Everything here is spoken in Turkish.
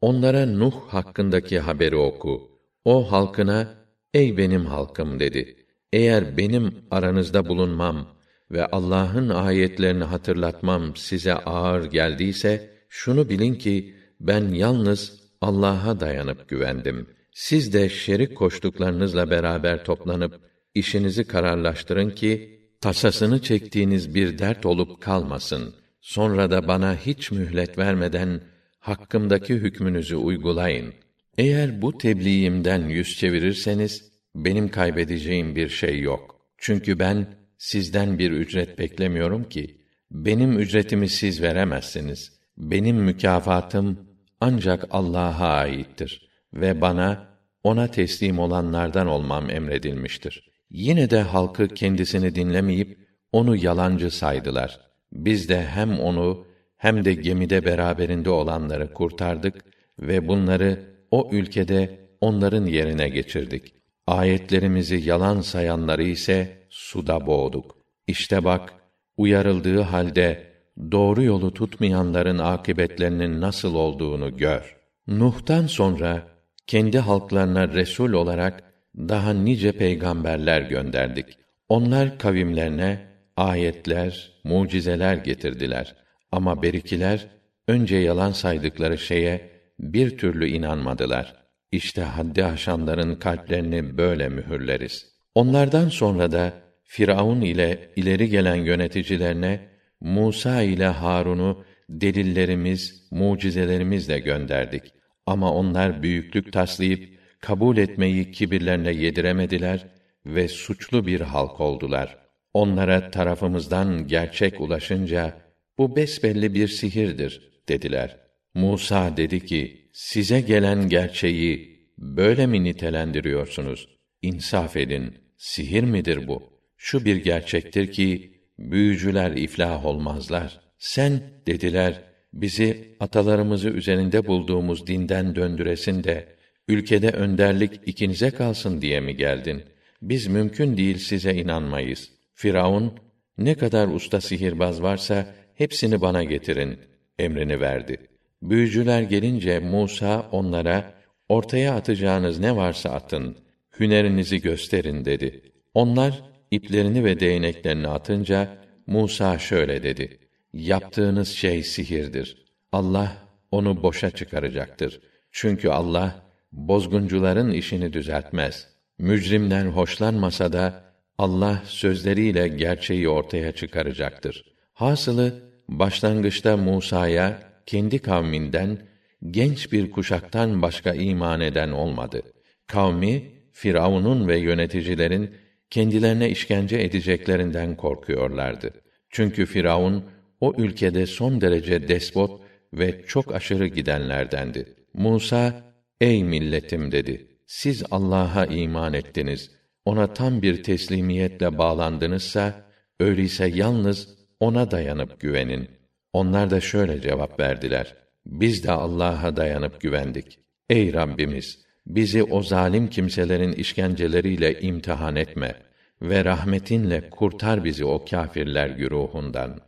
Onlara Nuh hakkındaki haberi oku. O halkına, ey benim halkım dedi. Eğer benim aranızda bulunmam ve Allah'ın ayetlerini hatırlatmam size ağır geldiyse, şunu bilin ki, ben yalnız Allah'a dayanıp güvendim. Siz de şerik koştuklarınızla beraber toplanıp, işinizi kararlaştırın ki, tasasını çektiğiniz bir dert olup kalmasın. Sonra da bana hiç mühlet vermeden, hakkımdaki hükmünüzü uygulayın. Eğer bu tebliğimden yüz çevirirseniz, benim kaybedeceğim bir şey yok. Çünkü ben, sizden bir ücret beklemiyorum ki, benim ücretimi siz veremezsiniz. Benim mükafatım, ancak Allah'a aittir ve bana, ona teslim olanlardan olmam emredilmiştir. Yine de halkı kendisini dinlemeyip, onu yalancı saydılar. Biz de hem onu, hem de gemide beraberinde olanları kurtardık ve bunları o ülkede onların yerine geçirdik. Ayetlerimizi yalan sayanları ise suda boğduk. İşte bak, uyarıldığı halde doğru yolu tutmayanların akıbetlerinin nasıl olduğunu gör. Nuh'tan sonra kendi halklarına resul olarak daha nice peygamberler gönderdik. Onlar kavimlerine ayetler, mucizeler getirdiler. Ama berikiler önce yalan saydıkları şeye bir türlü inanmadılar. İşte haddi aşanların kalplerini böyle mühürleriz. Onlardan sonra da Firavun ile ileri gelen yöneticilerine Musa ile Harun'u delillerimiz, mucizelerimizle gönderdik. Ama onlar büyüklük taslayıp kabul etmeyi kibirlerine yediremediler ve suçlu bir halk oldular. Onlara tarafımızdan gerçek ulaşınca bu besbelli bir sihirdir dediler. Musa dedi ki: Size gelen gerçeği böyle mi nitelendiriyorsunuz? İnsaf edin. Sihir midir bu? Şu bir gerçektir ki büyücüler iflah olmazlar. Sen dediler bizi atalarımızı üzerinde bulduğumuz dinden döndüresin de ülkede önderlik ikinize kalsın diye mi geldin? Biz mümkün değil size inanmayız. Firavun ne kadar usta sihirbaz varsa hepsini bana getirin emrini verdi. Büyücüler gelince Musa onlara ortaya atacağınız ne varsa atın, hünerinizi gösterin dedi. Onlar iplerini ve değneklerini atınca Musa şöyle dedi: Yaptığınız şey sihirdir. Allah onu boşa çıkaracaktır. Çünkü Allah bozguncuların işini düzeltmez. Mücrimler hoşlanmasa da Allah sözleriyle gerçeği ortaya çıkaracaktır. Hasılı başlangıçta Musa'ya kendi kavminden genç bir kuşaktan başka iman eden olmadı. Kavmi Firavun'un ve yöneticilerin kendilerine işkence edeceklerinden korkuyorlardı. Çünkü Firavun o ülkede son derece despot ve çok aşırı gidenlerdendi. Musa, ey milletim dedi. Siz Allah'a iman ettiniz. Ona tam bir teslimiyetle bağlandınızsa, öyleyse yalnız ona dayanıp güvenin. Onlar da şöyle cevap verdiler. Biz de Allah'a dayanıp güvendik. Ey Rabbimiz! Bizi o zalim kimselerin işkenceleriyle imtihan etme ve rahmetinle kurtar bizi o kâfirler güruhundan.''